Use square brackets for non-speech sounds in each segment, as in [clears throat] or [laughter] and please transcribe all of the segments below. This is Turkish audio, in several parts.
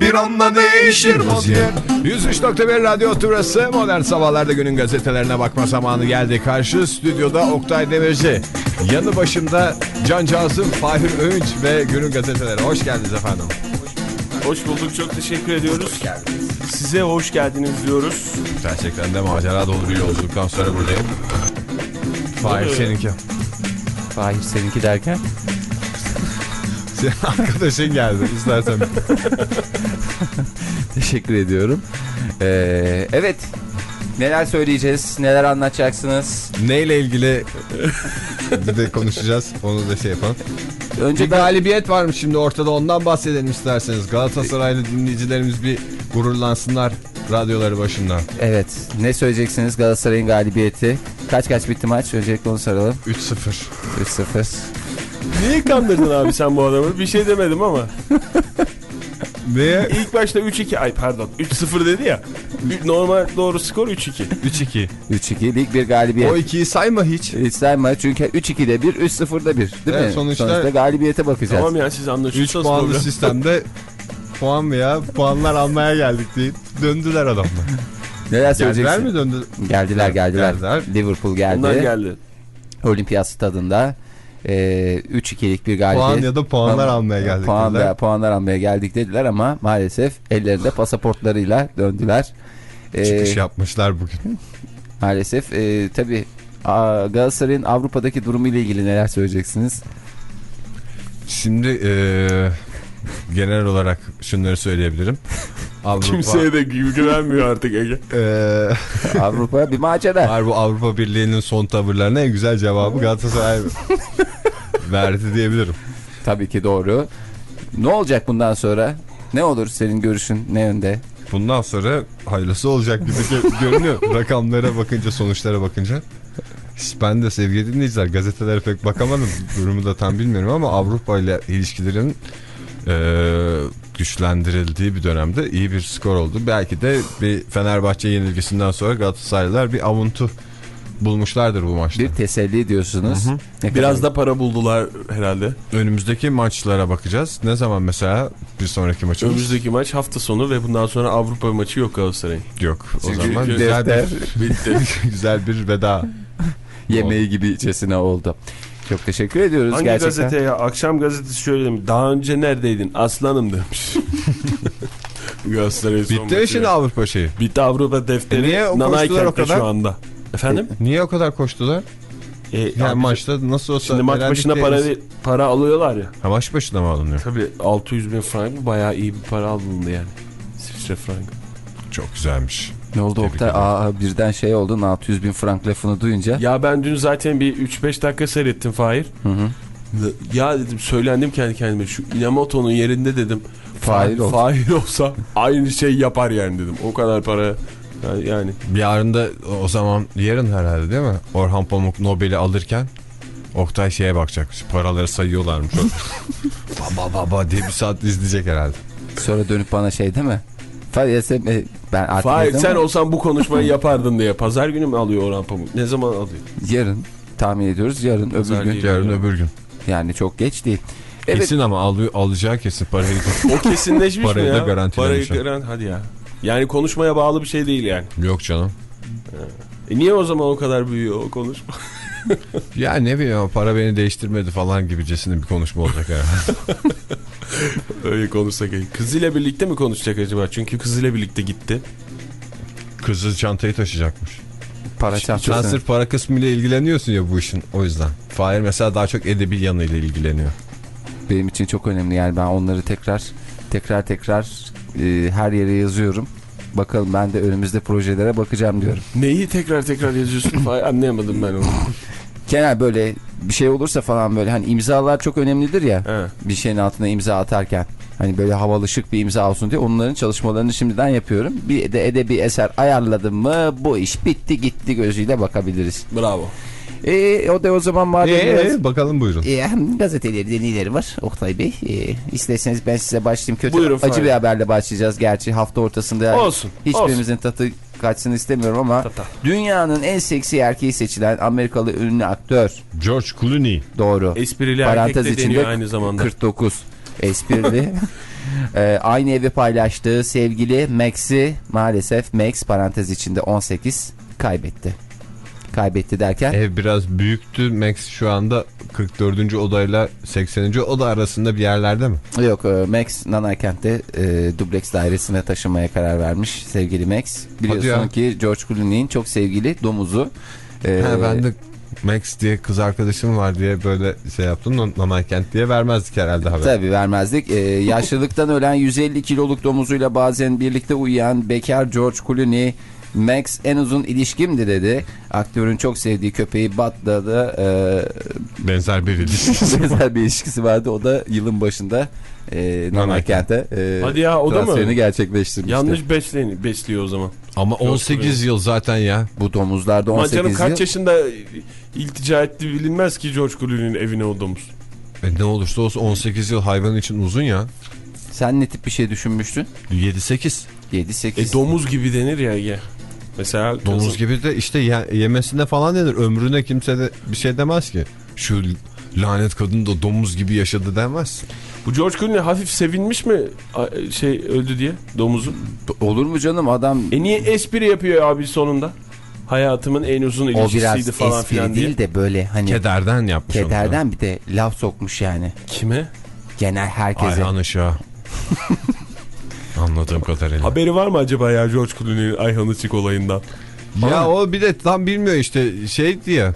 bir anda değişir vaziyet 103.1 Radyo Turası Modern Sabahlar'da günün gazetelerine bakma zamanı geldi. Karşı stüdyoda Oktay Demirci. Yanı başımda Can Cazım, Fahir Öğünç ve günün gazeteleri. Hoş geldiniz efendim. Hoş bulduk çok teşekkür ediyoruz. Size hoş geldiniz diyoruz. Gerçekten de macera dolu bir yolculuktan sonra buradayım. Fahir seninki. Fahir seninki derken? [laughs] Arkadaşın geldi istersen. [laughs] Teşekkür ediyorum. Ee, evet. Neler söyleyeceğiz? Neler anlatacaksınız? Neyle ilgili bir de konuşacağız. Onu da şey yapalım. Önce Bir ben galibiyet varmış şimdi ortada ondan bahsedelim isterseniz. Galatasaraylı dinleyicilerimiz bir gururlansınlar radyoları başında. Evet. Ne söyleyeceksiniz Galatasaray'ın galibiyeti? Kaç kaç bitti maç? Öncelikle onu soralım. 3-0. 3-0. Niye kandırdın abi sen bu adamı? Bir şey demedim ama. Neye? İlk başta 3-2 ay pardon 3-0 dedi ya. Normal doğru skor 3-2. 3-2. 3-2'lik bir galibiyet. O ikiyi sayma hiç. Hiç sayma çünkü 3-2'de 1, 3-0'da 1. Değil Evet, mi? sonuçta- Sonuçta galibiyete bakacağız. Tamam ya siz 3 anlaşırsanız puanlı problem. sistemde puan veya puanlar almaya geldik deyip döndüler adamlar. Neler Geldiler söyleyeceksin? mi döndü? Geldiler geldiler. Geldiler. Liverpool geldi. Onlar geldi. Olimpiyat stadında. Ee, 3-2'lik bir galibiyet. Puan ya da puanlar Ama- almaya geldik Puan dediler. veya puanlar almaya geldik dediler ama maalesef ellerinde pasaportlarıyla döndüler. [laughs] Ee, Çıkış yapmışlar bugün. [laughs] maalesef e, tabii Galatasaray'ın Avrupa'daki durumu ile ilgili neler söyleyeceksiniz? Şimdi eee, genel olarak şunları söyleyebilirim. [laughs] Avrupa, Kimseye de gü- güvenmiyor artık Ege. eee, [laughs] Avrupa bir macera. var bu Avrupa Birliği'nin son tavırlarına en güzel cevabı Galatasaray verdi diyebilirim. Tabii ki doğru. Ne olacak bundan sonra? Ne olur senin görüşün ne yönde? Bundan sonra hayırlısı olacak gibi gö- görünüyor. [laughs] Rakamlara bakınca, sonuçlara bakınca. Ben de sevgili dinleyiciler gazetelere pek bakamadım. Durumu da tam bilmiyorum ama Avrupa ile ilişkilerin eee, güçlendirildiği bir dönemde iyi bir skor oldu. Belki de bir Fenerbahçe yenilgisinden sonra Galatasaraylılar bir avuntu bulmuşlardır bu maçta. Bir teselli diyorsunuz. Ne Biraz kadar- da para buldular herhalde. Önümüzdeki maçlara bakacağız. Ne zaman mesela bir sonraki maçımız? Önümüzdeki maç hafta sonu ve bundan sonra Avrupa maçı yok Galatasaray'ın. Yok. O Çünkü zaman defter [laughs] güzel bir, bitti. [laughs] güzel bir veda. yemeği gibi içesine oldu. Çok teşekkür ediyoruz Hangi gerçekten. gazete ya? Akşam gazetesi şöyle demiş. Daha önce neredeydin? Aslanım demiş. [laughs] Galatasaray'ın son Bitti mi şimdi Avrupa şeyi? Bitti Avrupa defteri. E niye o koştular o kadar? şu anda. Efendim? Niye o kadar koştular? E, Yani abi, maçta nasıl olsa Şimdi maç başına diye- para para alıyorlar ya. Ha, maç başına mı alınıyor? Tabii 600 bin frank bu bayağı iyi bir para alındı yani. İsviçre frank. Çok güzelmiş. Ne oldu Tebrik Oktay? Aa, birden şey oldu 600 bin frank lafını duyunca. Ya ben dün zaten bir 3-5 dakika seyrettim Fahir. Hı hı. Ya dedim söylendim kendi kendime şu Inamoto'nun yerinde dedim. Fahir ol. Fahir olsa aynı şey yapar yani dedim. O kadar para yani- yani. Yarın da o zaman yarın herhalde değil mi? Orhan Pamuk Nobel'i alırken Oktay şeye bakacak. Şu paraları sayıyorlarmış. [laughs] baba baba diye bir saat izleyecek herhalde. Sonra dönüp bana şey değil mi? Fahir sen, e, ben artık Fahir sen olsan bu konuşmayı yapardın diye. Pazar günü mü alıyor Orhan Pamuk? Ne zaman alıyor? yarın tahmin ediyoruz yarın öbür Pazar gün. değil. Yarın ya. öbür gün. Yani çok geç değil. Evet Kesin ama alıyor, alacağı kesin parayı. O kesinleşmiş mi Parayı ya? da garantilemiş Parayı o. garan hadi ya. Yani konuşmaya bağlı bir şey değil yani. Yok canım. E niye o zaman o kadar büyüyor o konuşma? [laughs] [laughs] Ya ne bileyim ama para beni değiştirmedi falan gibicesine bir konuşma olacak herhalde. [laughs] Öyle konuşsak iyi. Kızıyla birlikte mi konuşacak acaba? Çünkü kızıyla birlikte gitti. Kızı çantayı taşıyacakmış. para Sen çantası. sırf para kısmıyla ilgileniyorsun ya bu işin o yüzden. Fahir mesela daha çok edebi yanıyla ilgileniyor. Benim için çok önemli yani ben onları tekrar tekrar tekrar e, her yere yazıyorum. Bakalım ben de önümüzde projelere bakacağım diyorum. Neyi tekrar tekrar yazıyorsun? Anlayamadım ben onu. [laughs] Genel böyle bir şey olursa falan böyle hani imzalar çok önemlidir ya. He. Bir şeyin altına imza atarken. Hani böyle havalı şık bir imza olsun diye onların çalışmalarını şimdiden yapıyorum. Bir de edebi eser ayarladım mı bu iş bitti gitti gözüyle bakabiliriz. Bravo. E, o da o zaman madem biraz- Ee, bakalım buyurun. e, hem gazeteleri denileri var Oktay Bey. E, isterseniz ben size başlayayım. Kötü Buyurun, acı Fahir. bir haberle başlayacağız. Gerçi hafta ortasında Olsun, hiçbirimizin tatı kaçsın istemiyorum ama Tata. dünyanın en seksi erkeği seçilen Amerikalı ünlü aktör. George Clooney. Doğru. Esprili Parantez erkek de içinde aynı zamanda. 49 esprili. [laughs] E, aynı evi paylaştığı sevgili Max'i maalesef Max parantez içinde 18 kaybetti. Kaybetti derken Ev biraz büyüktü. Max şu anda 44. odayla 80. oda arasında bir yerlerde mi? Yok e, Max Nanaykent'te e, dubleks dairesine taşınmaya karar vermiş sevgili Max. Biliyorsun ki George Clooney'in çok sevgili domuzu. E, Ha, ben de Max diye kız arkadaşım var diye böyle şey yaptım. Namaykent diye vermezdik herhalde haber. Tabii vermezdik. E, yaşlılıktan ölen 150 kiloluk domuzuyla bazen birlikte uyuyan bekar George Clooney Max en uzun ilişkimdi dedi. Aktörün çok sevdiği köpeği Bat'la da e, Benzer bir [laughs] ilişki. benzer bir ilişkisi vardı. O da yılın başında e, Nanaykent'e e, Hadi ya, o da mı? gerçekleştirmişti. Yanlış besleyin, besliyor o zaman. Ama 18 yıl zaten ya. Bu domuzlarda Ama 18 canım yıl. kaç yaşında iltica etti bilinmez ki George Clooney'nin evine o domuz. E ne olursa olsun 18 yıl hayvan için uzun ya. Sen ne tip bir şey düşünmüştün? 7-8. 7-8. E domuz gibi denir ya. Mesela Domuz kızın- gibi de işte ye- yemesine falan denir. Ömrüne kimse de bir şey demez ki. Şu lanet kadın da domuz gibi yaşadı demez. Bu George Clooney hafif sevinmiş mi şey öldü diye domuzu? Olur mu canım adam E niye espri yapıyor abi sonunda? Hayatımın en uzun o biraz ilişkisiydi falan espri filan değil diye. de böyle hani Kederden yapmış onu kederden bir de laf sokmuş yani. Kime? Genel herkese. Ayhan Işık'a. [laughs] Anladığım kadarıyla. Haberi var mı acaba ya George Clooney'nin Ayhan Işık olayından? Ya o bir de tam bilmiyor işte şey diye.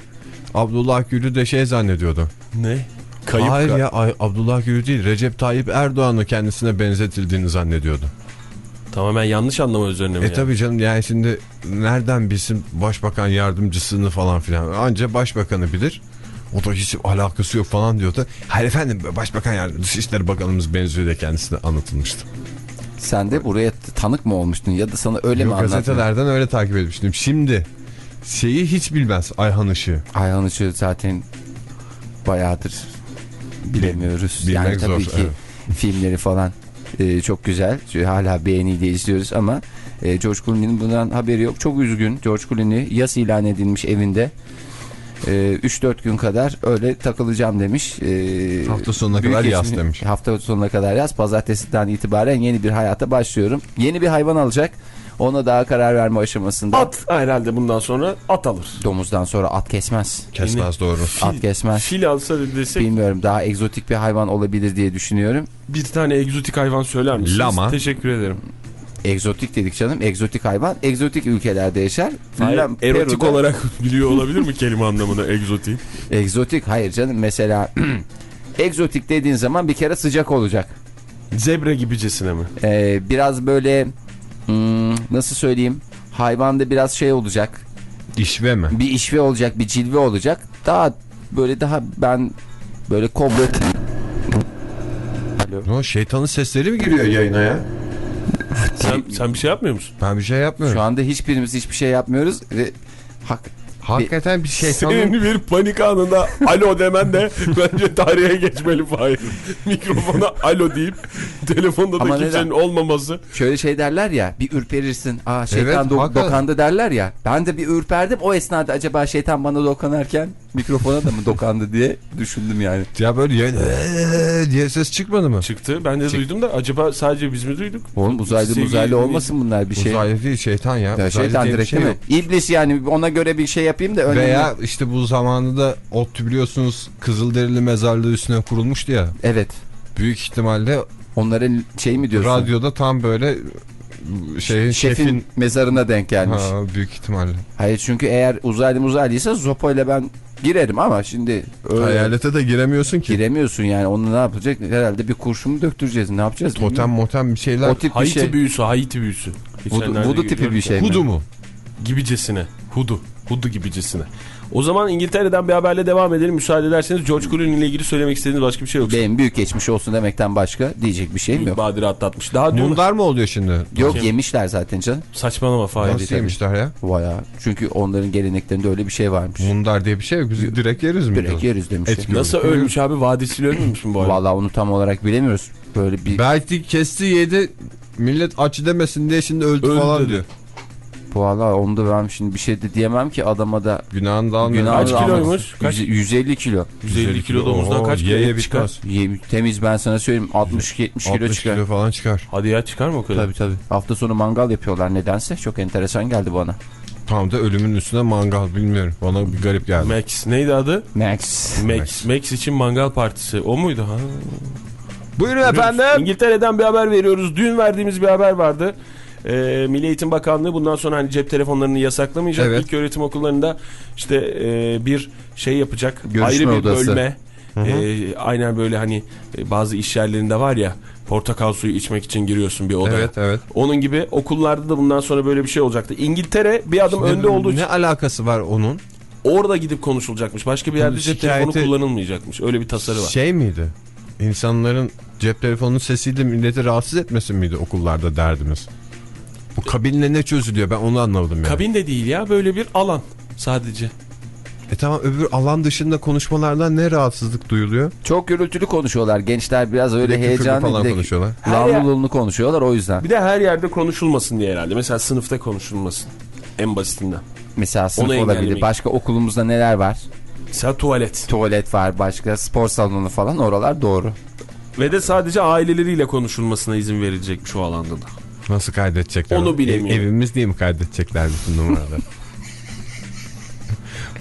Abdullah Gül'ü de şey zannediyordu. Ne? Kayıp Hayır ya Ay- Abdullah Gül değil Recep Tayyip Erdoğan'ı kendisine benzetildiğini zannediyordu. Tamamen yanlış anlama üzerine mi? E yani? tabi canım yani şimdi nereden bilsin başbakan yardımcısını falan filan. Anca başbakanı bilir. O da hiç alakası yok falan diyordu. Hayır efendim başbakan yardımcısı Dışişleri Bakanımız benziyor diye kendisine anlatılmıştı. Sen de buraya tanık mı olmuştun ya da sana öyle mi Yok, anlattın? gazetelerden öyle takip etmiştim. Şimdi şeyi hiç bilmez Ayhan Işığı. Ayhan Işık zaten bayağıdır bilemiyoruz. Bilmek yani tabii zor, ki [laughs] filmleri falan e, çok güzel. Hala beğeniyle izliyoruz ama e, George Clooney'nin bundan haberi yok. Çok üzgün. George Clooney yas ilan edilmiş evinde. E, 3-4 gün kadar öyle takılacağım demiş. E, Hafta sonuna kadar yaz eşini- demiş. Hafta sonuna kadar yaz. Pazartesiden itibaren yeni bir hayata başlıyorum. Yeni bir hayvan alacak. Ona daha karar verme aşamasında. At herhalde bundan sonra at alır. Domuzdan sonra at kesmez. Kesmez doğru. At kesmez. Fil alsa desek Bilmiyorum daha egzotik bir hayvan olabilir diye düşünüyorum. bir tane egzotik hayvan söyler misiniz? Lama. Teşekkür ederim. Egzotik dedik canım. Egzotik hayvan egzotik ülkelerde yaşar. Hayır, erotik Peru'da- olarak [laughs] biliyor olabilir mi kelime anlamını egzotik? Egzotik hayır canım mesela [clears throat] egzotik dediğin zaman bir kere sıcak olacak. Zebra gibicesine mi? Ee, biraz böyle hmm, nasıl söyleyeyim hayvanda biraz şey olacak. İşve mi? Bir işve olacak bir cilve olacak. Daha böyle daha ben böyle kobra Alo. O şeytanın sesleri mi giriyor yayına ya? Sen, sen bir şey yapmıyor musun? Ben bir şey yapmıyorum. Şu anda hiçbirimiz hiçbir şey yapmıyoruz ve hak Hakikaten bir şeytanın... Senin bir panik anında alo demen de bence tarihe geçmeli Fahir. Mikrofona alo deyip telefonda da Ama kimsenin neden? olmaması. Şöyle şey derler ya bir ürperirsin. Aa şeytan Evet, do- hakikaten. dokandı derler ya. Ben de bir ürperdim. O esnada acaba şeytan bana dokanarken mikrofona da mı dokandı diye düşündüm yani. Ya böyle yayın "Eee" diye ses çıkmadı mı? Çıktı. Ben de duydum da acaba sadece biz mi duyduk? Oğlum uzaylı Sevgili uzaylı olmasın bunlar bir şey. Uzaylı değil şeytan ya. Ya Uzaylı şeytan direkt şey değil mi? İblis yani ona göre bir şey yapayım da önemli. Veya işte bu zamanında ODTÜ biliyorsunuz Kızılderili mezarlığı üstüne kurulmuştu ya. Evet. Büyük ihtimalle Onların şey mi diyorsun? radyoda tam böyle şeyin Şefin, şefin, mezarına denk gelmiş. ha, büyük ihtimalle. Hayır çünkü eğer uzaylı uzaylıysa zopoyla ben girerim ama şimdi öyle Hayalete de giremiyorsun ki. giremiyorsun yani onu ne yapacak? Herhalde bir kurşun döktüreceğiz. Ne yapacağız? Totem motem bir şeyler. O tip bir şey. büyüsü, Haiti büyüsü. Vudu, vudu tipi bir şey mi? Hudu mu? Gibicesine. Hudu. Hudu gibicesine. O zaman İngiltere'den bir haberle devam edelim. Müsaade ederseniz George Clooney ile ilgili söylemek istediğiniz başka bir şey yok. Benim büyük geçmiş olsun demekten başka diyecek bir şeyim İlk yok. badire atlatmış. Daha dün Mundar mı oluyor şimdi? Yok yemişler zaten canım. saçmalama Fahir. Nasıl yemişler ya? Vaya. Çünkü onların geleneklerinde öyle bir şey varmış. Mundar diye bir şey yok. Biz direkt yeriz mi? Direkt yeriz gibi. Nasıl ölmüş abi? Vadisiyle ölmemiş mi bu arada? Vallahi onu tam olarak bilemiyoruz. Böyle bir Belki kesti yedi millet aç demesin diye şimdi öldü, Öldü falan diyor. Vallahi onu da ben şimdi bir şey de diyemem ki adama da Günahını da almıyor. Kaç kiloymuş? Kaç? 150 kilo. 150 kilo domuzdan kaç kilo çıkar? Ye- Temiz ben sana söyleyeyim 60-70 kilo 60 çıkar. kilo falan çıkar. Hadi ya çıkar mı o kadar? Tabii tabii. Hafta sonu mangal yapıyorlar nedense. Çok enteresan geldi bana. Tam da ölümün üstüne mangal bilmiyorum. Bana bir garip geldi. Max. Neydi adı? Max. Max. Max için mangal partisi. O muydu? Ha. Buyurun efendim. İngiltere'den bir haber veriyoruz. Dün verdiğimiz bir haber vardı. Ee, Milli Eğitim Bakanlığı bundan sonra hani cep telefonlarını yasaklamayacak. Evet. İlk öğretim okullarında işte e, bir şey yapacak. Görüşme ayrı bir odası. bölme. E, aynen böyle hani e, bazı iş yerlerinde var ya portakal suyu içmek için giriyorsun bir odaya. Evet evet. Onun gibi okullarda da bundan sonra böyle bir şey olacaktı. İngiltere bir adım Ne- önde olduğu için Ne alakası var onun? orada gidip konuşulacakmış. Başka bir yerde cep telefonu kullanılmayacakmış. Öyle bir tasarı var. Şey miydi? İnsanların cep telefonunun sesiyle milleti rahatsız etmesin miydi okullarda derdimiz? Bu kabinle ne çözülüyor ben onu anlamadım yani. Kabin de değil ya böyle bir alan sadece. E tamam öbür alan dışında konuşmalardan ne rahatsızlık duyuluyor? Çok gürültülü konuşuyorlar. Gençler biraz Bir öyle küfürlü heyecanlı. falan bir de konuşuyorlar. Lavluluğunu konuşuyorlar o yüzden. Bir de her yerde konuşulmasın diye herhalde. Mesela sınıfta konuşulmasın. En basitinden. Mesela sınıf Onu olabilir. Başka okulumuzda neler var? Mesela tuvalet. Tuvalet var başka spor salonu falan oralar doğru. Ve de sadece aileleriyle konuşulmasına izin verilecekmiş o alanda da. Nasıl kaydedecekler? Onu bilemiyorum. Ev- evimiz diye mi kaydedecekler bütün numaraları?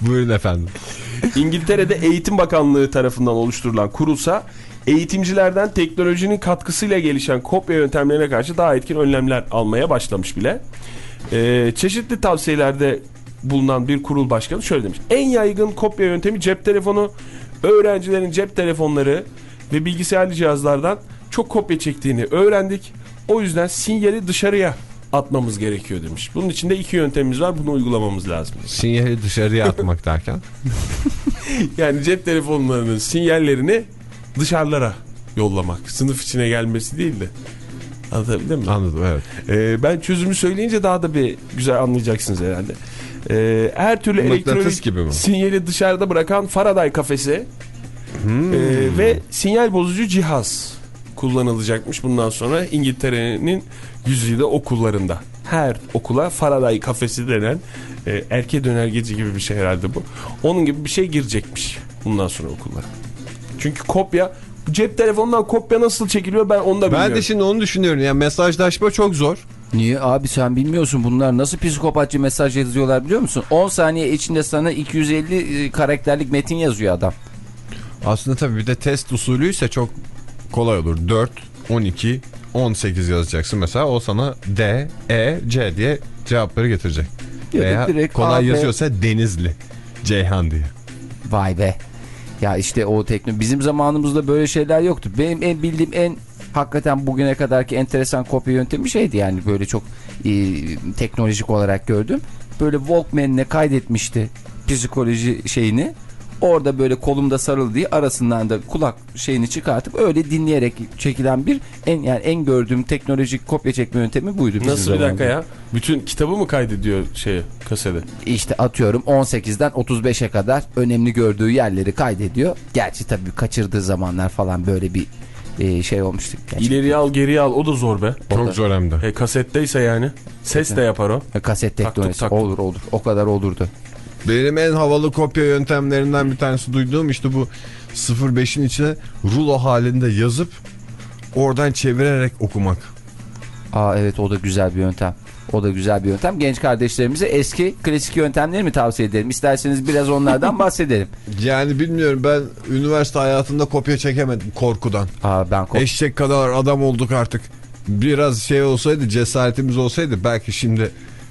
[laughs] Buyurun efendim. İngiltere'de Eğitim Bakanlığı tarafından oluşturulan kurulsa eğitimcilerden teknolojinin katkısıyla gelişen kopya yöntemlerine karşı daha etkin önlemler almaya başlamış bile. Ee, çeşitli tavsiyelerde bulunan bir kurul başkanı şöyle demiş. En yaygın kopya yöntemi cep telefonu. Öğrencilerin cep telefonları ve bilgisayarlı cihazlardan çok kopya çektiğini öğrendik. O yüzden sinyali dışarıya atmamız gerekiyor demiş. Bunun için de iki yöntemimiz var. Bunu uygulamamız lazım. Sinyali dışarıya atmak derken. [laughs] Yani cep telefonlarının sinyallerini dışarılara yollamak. Sınıf içine gelmesi değil de. Anlatabildim mi? Anladım evet. Ee, ben çözümü söyleyince daha da bir güzel anlayacaksınız herhalde. Ee, her türlü Mıknatıs elektronik gibi mi? sinyali dışarıda bırakan Faraday kafesi Hmm. ee, ve sinyal bozucu cihaz kullanılacakmış bundan sonra İngiltere'nin yüzüde okullarında. Her okula Faraday kafesi denen e, erke dönergeci gibi bir şey herhalde bu. Onun gibi bir şey girecekmiş bundan sonra okullara. Çünkü kopya cep telefonundan kopya nasıl çekiliyor ben onu da bilmiyorum. Ben de şimdi onu düşünüyorum. Yani mesajlaşma çok zor. Niye abi sen bilmiyorsun bunlar nasıl psikopatçı mesaj yazıyorlar biliyor musun? 10 saniye içinde sana 250 e, karakterlik metin yazıyor adam. Aslında tabii bir de test usulüyse çok kolay olur. 4, 12, 18 yazacaksın mesela. O sana D, E, C diye cevapları getirecek. Ya Veya direkt kolay A, yazıyorsa Denizli, Ceyhan diye. Vay be. Ya işte o tekno bizim zamanımızda böyle şeyler yoktu. Benim en bildiğim en hakikaten bugüne kadarki enteresan kopya yöntemi şeydi yani böyle çok e, teknolojik olarak gördüm. Böyle Walkman'ine kaydetmişti psikoloji şeyini. Orada böyle kolumda sarıldığı arasından da kulak şeyini çıkartıp öyle dinleyerek çekilen bir en yani en gördüğüm teknolojik kopya çekme yöntemi buydu. Nasıl bir dakika ya? Bütün kitabı mı kaydediyor şeye kasede? İşte atıyorum 18'den 35'e kadar önemli gördüğü yerleri kaydediyor. Gerçi tabii kaçırdığı zamanlar falan böyle bir e, şey olmuştu. Gerçi, İleriye al geriye al o da zor be. Çok zor hem de. E, kasetteyse yani. Ses de yapar o. kaset Taktık, teknolojisi olur olur. O kadar olurdu. Benim en havalı kopya yöntemlerinden bir tanesi duyduğum işte bu 05'in içine rulo halinde yazıp oradan çevirerek okumak. Aa evet o da güzel bir yöntem. O da güzel bir yöntem. Genç kardeşlerimize eski klasik yöntemleri mi tavsiye edelim? İsterseniz biraz onlardan [laughs] bahsedelim. Yani bilmiyorum ben üniversite hayatında kopya çekemedim korkudan. Aa ben kop- Eşek kadar adam olduk artık. Biraz şey olsaydı cesaretimiz olsaydı belki şimdi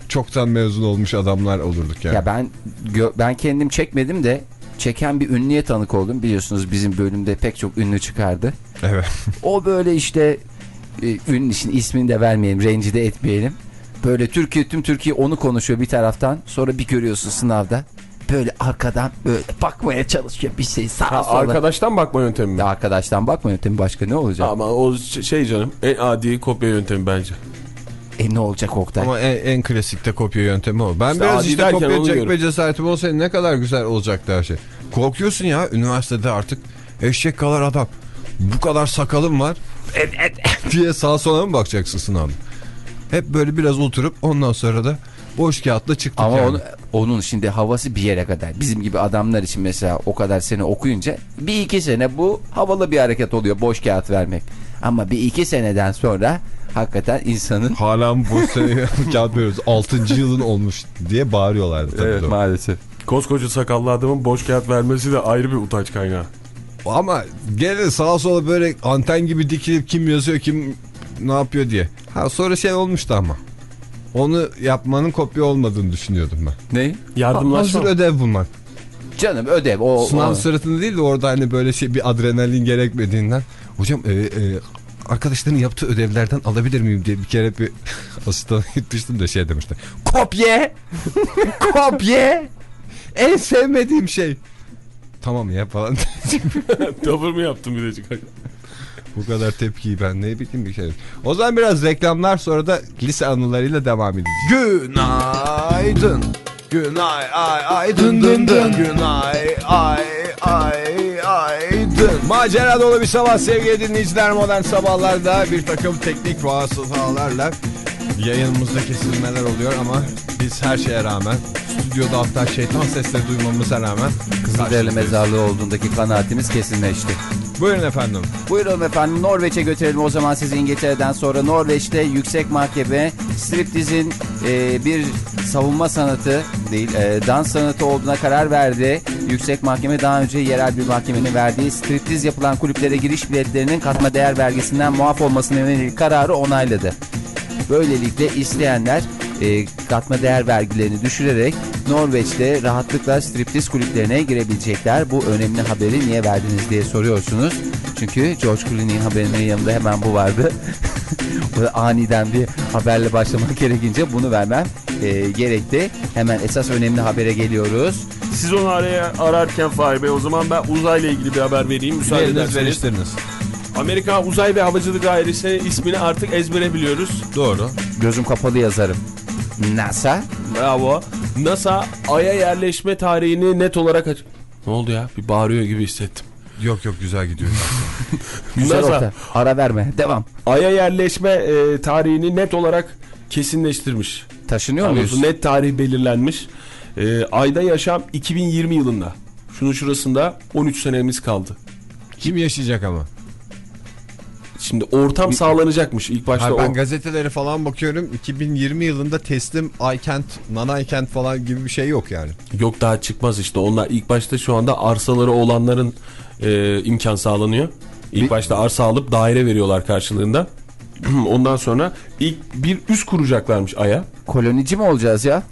çoktan mezun olmuş adamlar olurduk yani. Ya ben ben kendim çekmedim de çeken bir ünlüye tanık oldum. Biliyorsunuz bizim bölümde pek çok ünlü çıkardı. Evet. O böyle işte e, ünlü için ismini de vermeyelim, rencide etmeyelim. Böyle Türkiye tüm Türkiye onu konuşuyor bir taraftan. Sonra bir görüyorsun sınavda. Böyle arkadan böyle bakmaya çalışıyor bir şey sağa Ha, sola. arkadaştan bakma yöntemi mi? Arkadaştan bakma yöntemi başka ne olacak? Ama o şey canım en adi kopya yöntemi bence. E ne olacak Oktay? Ama en, en klasikte kopya yöntemi o. Ben İşte biraz işte kopya çekme cesaretim olsaydı ne kadar güzel olacaktı her şey. Korkuyorsun ya üniversitede artık eşek kadar adam. Bu kadar sakalım var. [laughs] diye sağa sola mı bakacaksın sınavda? Hep böyle biraz oturup ondan sonra da boş kağıtla çıktık Ama yani. onu, onun şimdi havası bir yere kadar. Bizim gibi adamlar için mesela o kadar sene okuyunca bir iki sene bu havalı bir hareket oluyor boş kağıt vermek. Ama bir iki seneden sonra hakikaten insanın [laughs] Hala mı boş sene [laughs] veriyoruz? 6. yılın olmuş diye bağırıyorlardı. Tabii evet doğru. maalesef. Koskoca sakallı adamın boş kağıt vermesi de ayrı bir utanç kaynağı. Ama gene sağa sola böyle anten gibi dikilip kim yazıyor kim ne yapıyor diye. Ha sonra şey olmuştu ama. Onu yapmanın kopya olmadığını düşünüyordum ben. Ne? Yardımlaşma. Hazır ödev bulmak. Canım ödev o. Sınav o- sırasında değil de orada hani böyle şey bir adrenalin gerekmediğinden. Hocam e, e, arkadaşların yaptığı ödevlerden alabilir miyim diye bir kere bir [laughs] asistana [laughs] gitmiştim de şey demişti. Kopye! [laughs] Kopye! En sevmediğim şey. Tamam ya falan. Tavır mı yaptın bir de Bu kadar tepkiyi ben ne bileyim bir şey. O zaman biraz reklamlar sonra da lise anılarıyla devam edeceğiz. Günaydın. Günay ay ay dın dın dın. Günay ay ay ay dın. Macera dolu bir sabah sevgili dinleyiciler. Modern sabahlarda bir takım teknik vasıtalarla yayınımızda kesilmeler oluyor ama biz her şeye rağmen stüdyoda hatta şeytan sesleri duymamıza rağmen Kızılderili mezarlığı olduğundaki kanaatimiz kesinleşti. Buyurun efendim. Buyurun efendim Norveç'e götürelim o zaman sizi İngiltere'den sonra Norveç'te yüksek mahkeme striptizin e, bir savunma sanatı değil e, dans sanatı olduğuna karar verdi. Yüksek mahkeme daha önce yerel bir mahkemenin verdiği striptiz yapılan kulüplere giriş biletlerinin katma değer vergisinden muaf olmasına yönelik kararı onayladı. Böylelikle isteyenler e, katma değer vergilerini düşürerek Norveç'te rahatlıkla striptiz kulüplerine girebilecekler. Bu önemli haberi niye verdiniz diye soruyorsunuz. Çünkü George Clooney'in haberinin yanında hemen bu vardı. [laughs] Aniden bir haberle başlamak gerekince bunu vermem e, gerekti. Hemen esas önemli habere geliyoruz. Siz onu araya ararken Fahir Bey o zaman ben uzayla ilgili bir haber vereyim. Müsaade ederseniz. Amerika Uzay ve Havacılık Dairesi ismini artık ezbere biliyoruz. Doğru. Gözüm kapalı yazarım. NASA Bravo. NASA Ay'a yerleşme tarihini net olarak aç... Ne oldu ya? Bir bağırıyor gibi hissettim. Yok yok güzel gidiyor. [laughs] güzel NASA orta. Ara verme. Devam. Ay'a yerleşme e, tarihini net olarak kesinleştirmiş. Taşınıyor Daha muyuz? net tarih belirlenmiş. E, Ay'da yaşam 2020 yılında. Şunun şurasında 13 senemiz kaldı. Kim yaşayacak ama? Şimdi ortam sağlanacakmış ilk başta Hayır, ben o. gazetelere falan bakıyorum. 2020 yılında teslim Aykent, Nanaykent falan gibi bir şey yok yani. Yok daha çıkmaz işte. Onlar ilk başta şu anda arsaları olanların e, imkan sağlanıyor. İlk Bir- başta arsa alıp daire veriyorlar karşılığında. [clears throat] Ondan sonra ilk bir üs kuracaklarmış Ay'a. Kolonici mi olacağız ya?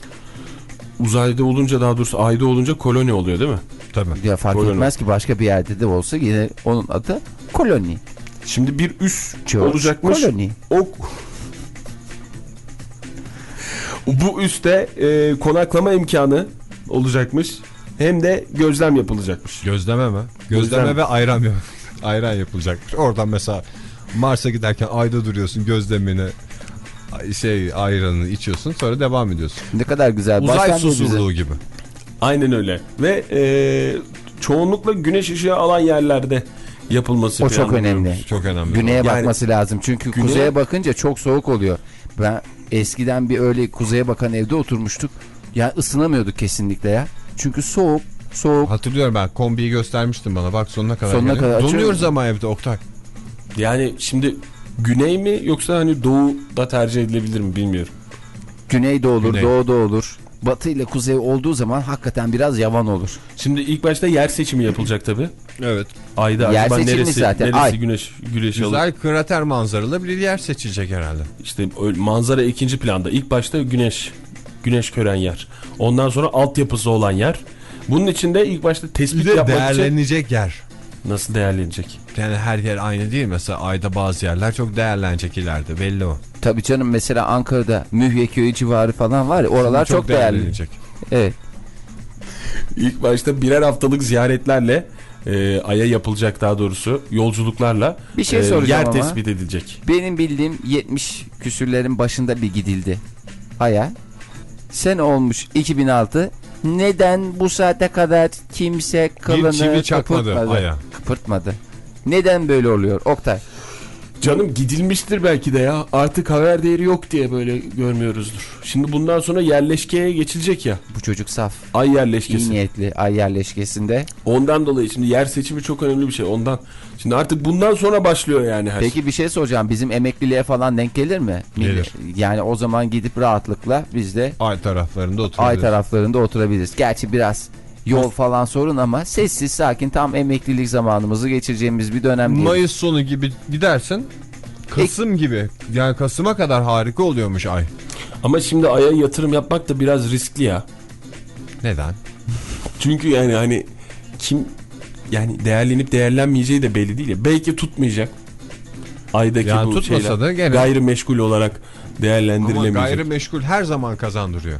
Uzayda olunca daha doğrusu ayda olunca koloni oluyor değil mi? Tabii. Ya fark Koloni. etmez ki başka bir yerde de olsa yine onun adı koloni. Şimdi bir üs George olacakmış. Koloni. O bu üste e, konaklama imkanı olacakmış. Hem de gözlem yapılacakmış. Gözleme mi? Gözleme Gözlem. ve ayran yap [laughs] ayran yapılacakmış. Oradan mesela Mars'a giderken ayda duruyorsun gözlemini şey ayranını içiyorsun sonra devam ediyorsun. Ne kadar güzel. Uzay Başkan susurluğu bize. gibi. Aynen öyle. Ve e, çoğunlukla güneş ışığı alan yerlerde yapılması O çok önemli. Çok önemli. Güneye Yani- bakması lazım. Çünkü Güneye- kuzeye bakınca çok soğuk oluyor. Ben eskiden bir öyle kuzeye bakan evde oturmuştuk. Ya ısınamıyorduk kesinlikle ya. Çünkü soğuk, soğuk. Hatırlıyorum ben kombiyi göstermiştin bana bak sonuna kadar. Sonuna geliyor. kadar. Donuyoruz ama evde Oktay. Yani şimdi güney mi yoksa hani doğu da tercih edilebilir mi bilmiyorum. Güneyde olur, Güney. doğuda olur. Batı ile kuzey olduğu zaman hakikaten biraz yavan olur. Şimdi ilk başta yer seçimi yapılacak tabi. Evet. Ayda Yer acaba neresi, zaten, neresi ay. güneş, güneş alır? Güzel krater manzaralı bir yer seçilecek herhalde. İşte öyle manzara ikinci planda. İlk başta güneş. Güneş gören yer. Ondan sonra altyapısı olan yer. Bunun için de ilk başta Bir tespit de yapmak için değerlenecek yer. Nasıl değerlenecek? Yani her yer aynı değil. Mesela ayda bazı yerler çok değerlenecek ileride belli o. Tabii canım mesela Ankara'da Mühyeköy civarı falan var ya oralar çok, değerli. değerlenecek. Evet. İlk başta birer haftalık ziyaretlerle e, Ay'a yapılacak daha doğrusu yolculuklarla Bir şey e, yer ama. tespit edilecek. Benim bildiğim 70 küsürlerin başında bir gidildi. Aya. Sen olmuş 2006. Neden bu saate kadar kimse kılını kıpırtmadı? aya. Kıpırtmadı. Neden böyle oluyor Oktay? Canım gidilmiştir belki de ya. Artık haber değeri yok diye böyle görmüyoruzdur. Şimdi bundan sonra yerleşkeye geçilecek ya. Bu çocuk saf. Ay iyi yerleşkesi. niyetli ay yerleşkesinde. Ondan dolayı şimdi yer seçimi çok önemli bir şey. Ondan. Şimdi artık bundan sonra başlıyor yani her şey. Peki bir şey soracağım. Bizim emekliliğe falan denk gelir mi? Gelir. Yani o zaman gidip rahatlıkla biz de Ay taraflarında ay oturabilir. taraflarında oturabiliriz. Gerçi biraz yol falan sorun ama sessiz sakin tam emeklilik zamanımızı geçireceğimiz bir dönem değil. Mayıs sonu gibi gidersin. Kasım gibi. Yani Kasım'a kadar harika oluyormuş ay. Ama şimdi Ay'a yatırım yapmak da biraz riskli ya. Neden? Çünkü yani hani kim yani değerlenip değerlenmeyeceği de belli değil ya. Belki tutmayacak. Aydaki Yani bu tutmasa şeyler. da gene- Gayrimeşgul olarak Ama değerlendirilemeyecek. gayrimeşgul her zaman kazandırıyor.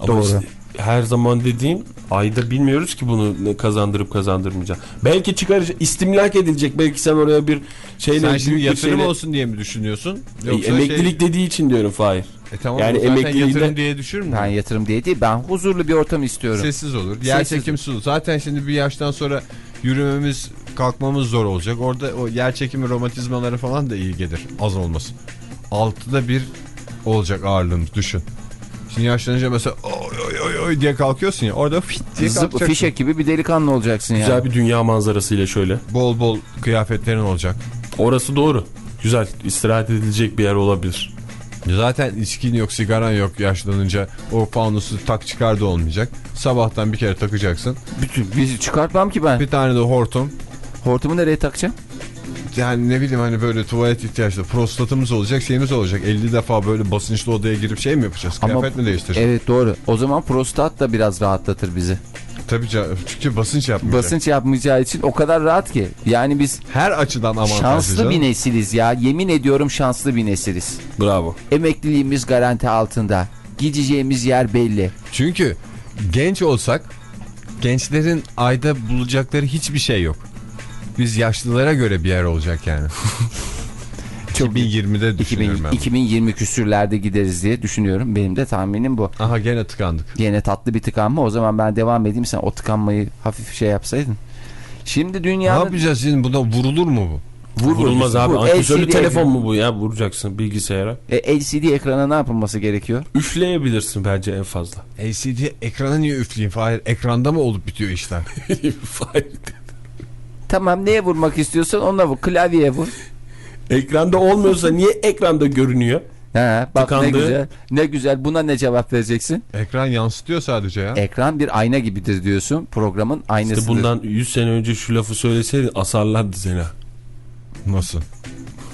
Ama Doğru. işte her zaman dediğim ayda bilmiyoruz ki bunu kazandırıp kazandırmayacak. Belki çıkar istimlak edilecek. Belki sen oraya bir şeyle Sen şimdi yatırım şeyle- olsun diye mi düşünüyorsun? E, Yoksa emeklilik şey... dediği için diyorum Fahir. E tamam yani yani zaten emekliliğinde- yatırım diye düşünmüyor. Ben yatırım diye değil ben huzurlu bir ortam istiyorum. Sessiz olur. Yer Sessiz. çekim. Zaten şimdi bir yaştan sonra yürümemiz, kalkmamız zor olacak. Orada o yer çekimi romatizmaları falan da iyi gelir. Az olmasın. Altıda bir olacak ağırlığımız düşün. Şimdi yaşlanınca mesela oy oy oy oy diye kalkıyorsun ya. Orada fit diye Zıp, kalkacaksın. fişek gibi bir delikanlı olacaksın Güzel ya. bir dünya manzarasıyla şöyle. Bol bol kıyafetlerin olacak. Orası doğru. Güzel. istirahat edilecek bir yer olabilir. Zaten içkin yok, sigaran yok yaşlanınca. O fanusu tak çıkar da olmayacak. Sabahtan bir kere takacaksın. Bütün, bizi çıkartmam ki ben. Bir tane de hortum. Hortumu nereye takacağım? Yani ne bileyim hani böyle tuvalet ihtiyaçlı prostatımız olacak şeyimiz olacak. 50 defa böyle basınçlı odaya girip şey mi yapacağız? Ama- Kıyafet mi değiştireceğiz? Evet doğru. O zaman prostat da biraz rahatlatır bizi. Tabii canım çünkü basınç yapmayacak. Basınç yapmayacağı için o kadar rahat ki. Yani biz Her açıdan avantajlı şanslı canım. bir nesiliz ya. Yemin ediyorum şanslı bir nesiliz. Bravo. Emekliliğimiz garanti altında. Gideceğimiz yer belli. Çünkü genç olsak gençlerin ayda bulacakları hiçbir şey yok. Biz yaşlılara göre bir yer olacak yani. [laughs] Çok 2020'de 2000, düşünüyorum ben. 2020 küsürlerde gideriz diye düşünüyorum. Benim de tahminim bu. Aha gene tıkandık. Yine tatlı bir tıkanma. O zaman ben devam edeyim. Sen o tıkanmayı hafif şey yapsaydın. Şimdi Ne dünyanın... yapacağız şimdi buna vurulur mu bu? Vur, Vurulmaz vur, abi. vur. Ankesörlü LCD telefon ekran. mu bu ya? Vuracaksın bilgisayara. E, LCD ekrana ne yapılması gerekiyor? Üfleyebilirsin bence en fazla. LCD ekrana niye üfleyeyim Fahir? Ekranda mı olup bitiyor işler? [laughs] Fahir. Tamam neye vurmak istiyorsan ona vur. Klavyeye vur. Ekranda olmuyorsa niye ekranda görünüyor? Ha, bak ne güzel. Ne güzel. Buna ne cevap vereceksin? Ekran yansıtıyor sadece ya. Ekran bir ayna gibidir diyorsun. Programın aynasıdır. İşte bundan 100 sene önce şu lafı söyleseydin asarlardı seni. Nasıl?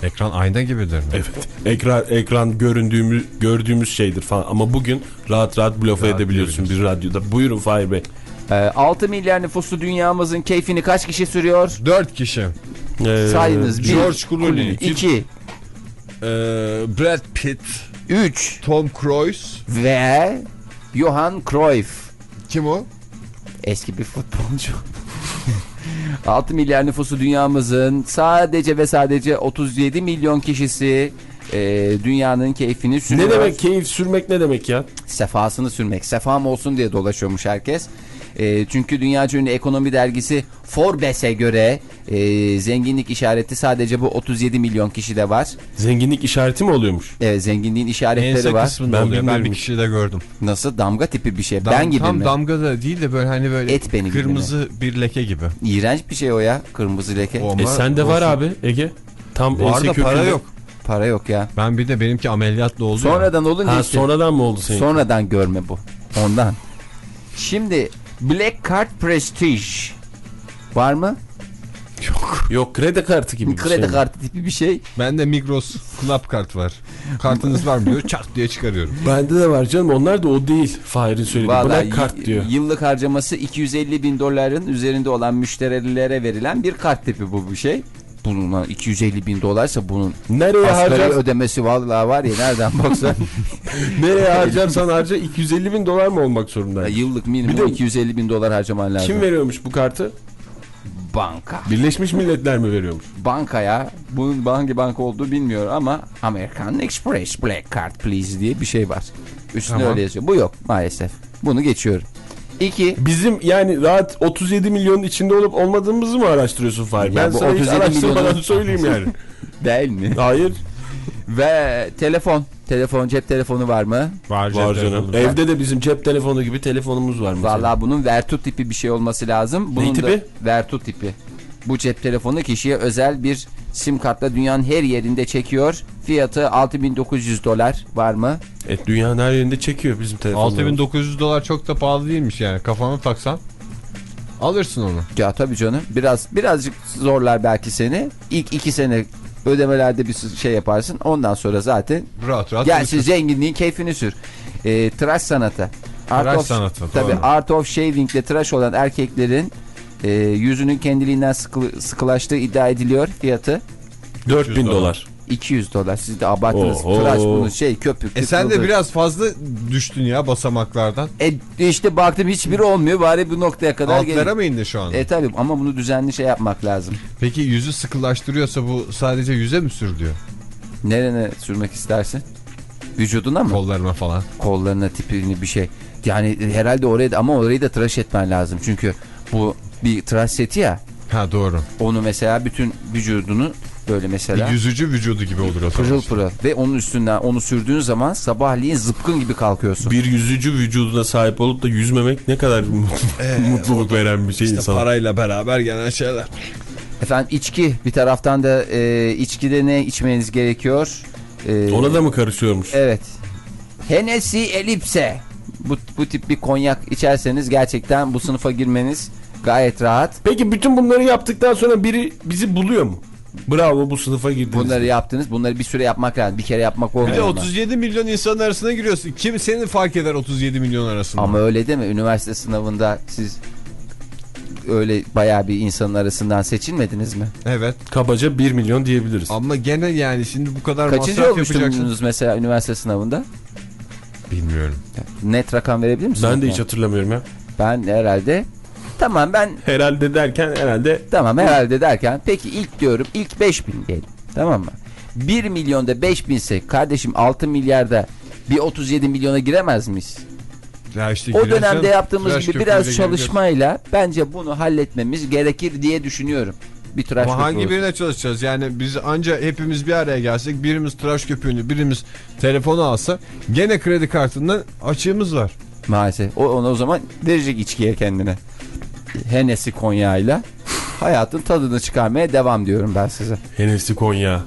Ekran ayna gibidir mi? Evet. Ekran ekran göründüğümüz gördüğümüz şeydir falan ama bugün rahat rahat bu lafı Rahat edebiliyorsun bir radyoda. Buyurun Fahir Bey. Ee, 6 milyar nüfuslu dünyamızın keyfini kaç kişi sürüyor? Dört kişi. Ee, Sayınız. bir, George Clooney. 2, Ee, Brad Pitt, 3 Tom Cruise. ve Johan Cruyff. Kim o? Eski bir futbolcu. [laughs] 6 milyar nüfusu dünyamızın sadece ve sadece 37 milyon kişisi e, dünyanın keyfini sürüyor. Ne demek keyif sürmek ne demek ya? Sefasını sürmek. Sefam olsun diye dolaşıyormuş herkes. E, çünkü dünyaca ünlü ekonomi dergisi Forbes'e göre e, zenginlik işareti sadece bu 37 milyon kişide var. Zenginlik işareti mi oluyormuş? E, zenginliğin işaretleri Ense var. Ben oluyor. Ben bir hiç. kişiyi de gördüm. Nasıl? Damga tipi bir şey. Dam- ben gibi tam mi? damga da değil de böyle hani böyle Et beni gibi kırmızı bir leke gibi. İğrenç bir şey o ya. Kırmızı leke. O ama E sende var olsun. abi Ege. Tam Var da para yok. Para yok ya. Ben bir de benimki ameliyatla oldu ya. Sonradan olunca Ha işte. sonradan mı oldu senin? Sonradan görme bu. Ondan. Şimdi Black Card Prestige var mı? Yok. yok. Kredi kartı gibi bir Kredi şey. mi? kartı tipi bir şey. Bende Migros Club kart var. Kartınız var mı diyor. Çat diye çıkarıyorum. Bende de var canım onlar da o değil. Fahir'in söylediği. Vallahi Buna kart diyor. Yıllık harcaması 250 bin doların üzerinde olan müşterilere verilen bir kart tipi bu bir şey. Bunun lan 250 bin dolarsa bunun Nereye harcar, ödemesi vallahi var ya nereden baksan [laughs] nereye harcarsan harca 250 bin dolar mı olmak zorunda? yıllık minimum de- 250 bin dolar harcaman lazım. Kim veriyormuş bu kartı? Banka. Birleşmiş Milletler mi veriyormuş? Bankaya bunun hangi banka olduğu bilmiyorum ama American Express Black Card Please diye bir şey var. Üstünde Tamam. öyle yazıyor. Bu yok maalesef. Bunu geçiyorum. İki. Bizim yani rahat 37 milyonun içinde olup olmadığımızı mı araştırıyorsun Fahir? Ben bu sana hiç 37 araştırmadan milyonu- söyleyeyim yani. [laughs] Değil mi? Hayır. Ve telefon. Telefon cep telefonu var mı? Var, Var canım. Evde de bizim cep telefonu gibi telefonumuz var mesela. Vallahi bunun Vertu tipi bir şey olması lazım. Bunun tipi? Da Vertu tipi. Bu cep telefonu kişiye özel bir sim kartla dünyanın her yerinde çekiyor. Fiyatı 6900 dolar var mı? Evet dünyanın her yerinde çekiyor bizim telefonlarımız. 6900 dolar çok da pahalı değilmiş yani. Kafana taksan alırsın onu. Ya tabii canım. Biraz birazcık zorlar belki seni. İlk iki sene ödemelerde bir şey yaparsın. Ondan sonra zaten Rahat rahat. gelsin alırsın. zenginliğin keyfini sür. Ee, tıraş sanatı. Art Tıraş of- sanatı, Tabii doğru. Art of Shaving ile tıraş olan erkeklerin e, yüzünün kendiliğinden sıkı, sıkılaştığı iddia ediliyor. Fiyatı 4000 dolar. 200 dolar. Siz de abarttınız. Oho. Tıraş bunun şey köpük. E sen de biraz fazla düştün ya basamaklardan. E işte baktım hiçbiri olmuyor. Bari bu noktaya kadar Altlara gelin. mı indi şu an? E tabii ama bunu düzenli şey yapmak lazım. Peki yüzü sıkılaştırıyorsa bu sadece yüze mi sürülüyor? Nerene sürmek istersin? Vücuduna mı? Kollarıma falan. Kollarına tipini bir şey. Yani herhalde oraya da, ama orayı da tıraş etmen lazım. Çünkü bu bir tıraş seti ya. Ha doğru. Onu mesela bütün vücudunu böyle mesela Bir yüzücü vücudu gibi olur o pırıl pırıl ve onun üstünden onu sürdüğün zaman sabahleyin zıpkın gibi kalkıyorsun. Bir yüzücü vücuduna sahip olup da yüzmemek ne kadar mutlu- [laughs] [laughs] mutluluk veren bir şey İşte insana. parayla beraber gelen şeyler. Efendim içki bir taraftan da e, içkide ne içmeniz gerekiyor? E, Ona da mı karışıyormuş? Evet. Hennessy Elipse. Bu, bu tip bir konyak içerseniz gerçekten bu sınıfa girmeniz gayet rahat. Peki bütün bunları yaptıktan sonra biri bizi buluyor mu? Bravo bu sınıfa girdiniz. Bunları yaptınız. Bunları bir süre yapmak lazım. Bir kere yapmak Bir olmuyor de ama. 37 milyon insan arasına giriyorsun. Kim seni fark eder 37 milyon arasında? Ama öyle değil mi? Üniversite sınavında siz öyle bayağı bir insanın arasından seçilmediniz mi? Evet. Kabaca 1 milyon diyebiliriz. Ama gene yani şimdi bu kadar Kaçıncı masraf yapacaksın. olmuştunuz mesela üniversite sınavında? Bilmiyorum. Net rakam verebilir misiniz? Ben de hiç hatırlamıyorum ya. Ben herhalde Tamam ben Herhalde derken herhalde tamam herhalde derken peki ilk diyorum ilk 5000 diyelim. Tamam mı? 1 milyonda 5000 ise kardeşim 6 milyarda bir 37 milyona giremez miyiz? Ya işte O dönemde yaptığımız gibi biraz gireceğiz. çalışmayla bence bunu halletmemiz gerekir diye düşünüyorum. Bir tıraş Ama hangi köpüğü. birine çalışacağız? Yani biz anca hepimiz bir araya gelsek birimiz tıraş köpüğünü birimiz telefonu alsa gene kredi kartından açığımız var. Maalesef. O, onu o zaman verecek içkiye kendine. Hennessy konyağıyla hayatın tadını çıkarmaya devam diyorum ben size. Hennessy Konya.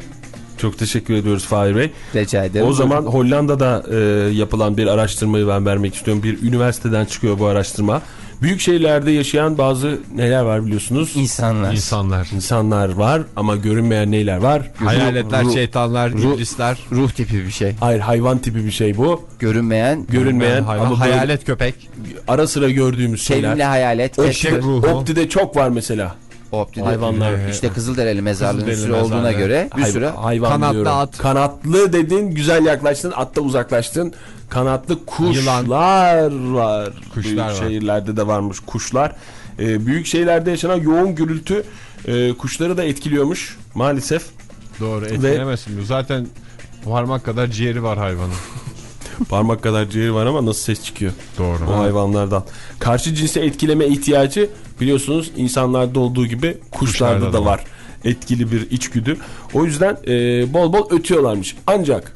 Çok teşekkür ediyoruz Fahir Bey. Rica ederim. O zaman Hollanda'da e, yapılan bir araştırmayı ben vermek istiyorum. Bir üniversiteden çıkıyor bu araştırma. Büyük şehirlerde yaşayan bazı neler var biliyorsunuz? insanlar. İnsanlar. İnsanlar var ama görünmeyen neyler var? Hayaletler, Ruh- şeytanlar, ruh- iblisler. Ruh tipi bir şey. Hayır hayvan tipi bir şey bu. Görünmeyen, Görünmeyen hayvan, ama hayalet köpek. ara sıra gördüğümüz şeyler. sevimli hayalet. Eşek ruhu. Opti'de çok var mesela. Optide. Hayvanlar. İşte Kızılderili mezarlığının Kızılderili sürü olduğuna göre bir sürü hayvan Kanatlı diyorum. at. Kanatlı dedin güzel yaklaştın atta uzaklaştın. Kanatlı kuşlar var. Kuşlar Büyük var. şehirlerde de varmış kuşlar. Ee, büyük şehirlerde yaşanan yoğun gürültü e, kuşları da etkiliyormuş maalesef. Doğru etkilemesin. bu. Zaten parmak kadar ciğeri var hayvanın. [laughs] Parmak kadar ciğeri var ama nasıl ses çıkıyor Doğru. o hayvanlardan. Karşı cinsi etkileme ihtiyacı biliyorsunuz insanlarda olduğu gibi kuşlarda, Kuşlarda da da var. Etkili bir içgüdü. O yüzden e, bol bol ötüyorlarmış. Ancak